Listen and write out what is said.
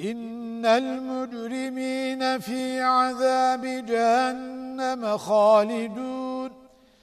إن المجرمين في عذاب جهنم خالدون.